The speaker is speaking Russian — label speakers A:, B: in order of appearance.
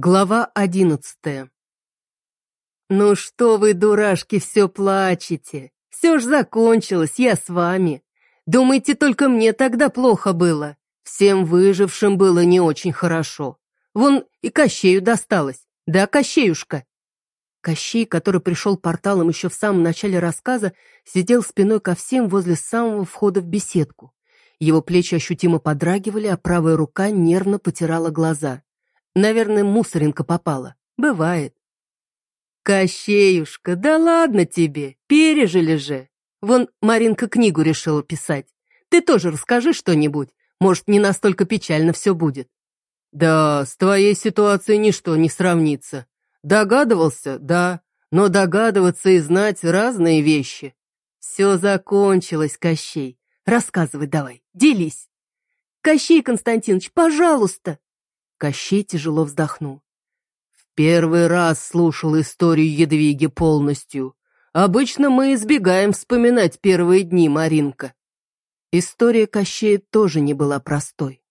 A: Глава одиннадцатая «Ну что вы, дурашки, все плачете? Все ж закончилось, я с вами. Думаете, только мне тогда плохо было? Всем выжившим было не очень хорошо. Вон и Кощею досталось. Да, Кощеюшка?» Кощей, который пришел порталом еще в самом начале рассказа, сидел спиной ко всем возле самого входа в беседку. Его плечи ощутимо подрагивали, а правая рука нервно потирала глаза. Наверное, мусоринка попала. Бывает. Кощеюшка, да ладно тебе, пережили же. Вон Маринка книгу решила писать. Ты тоже расскажи что-нибудь. Может, не настолько печально все будет. Да, с твоей ситуацией ничто не сравнится. Догадывался, да, но догадываться и знать разные вещи. Все закончилось, Кощей. Рассказывай давай, делись. Кощей Константинович, пожалуйста. Кощей тяжело вздохнул. В первый раз слушал историю Едвиги полностью. Обычно мы избегаем вспоминать первые дни, Маринка. История Кощея тоже не была простой.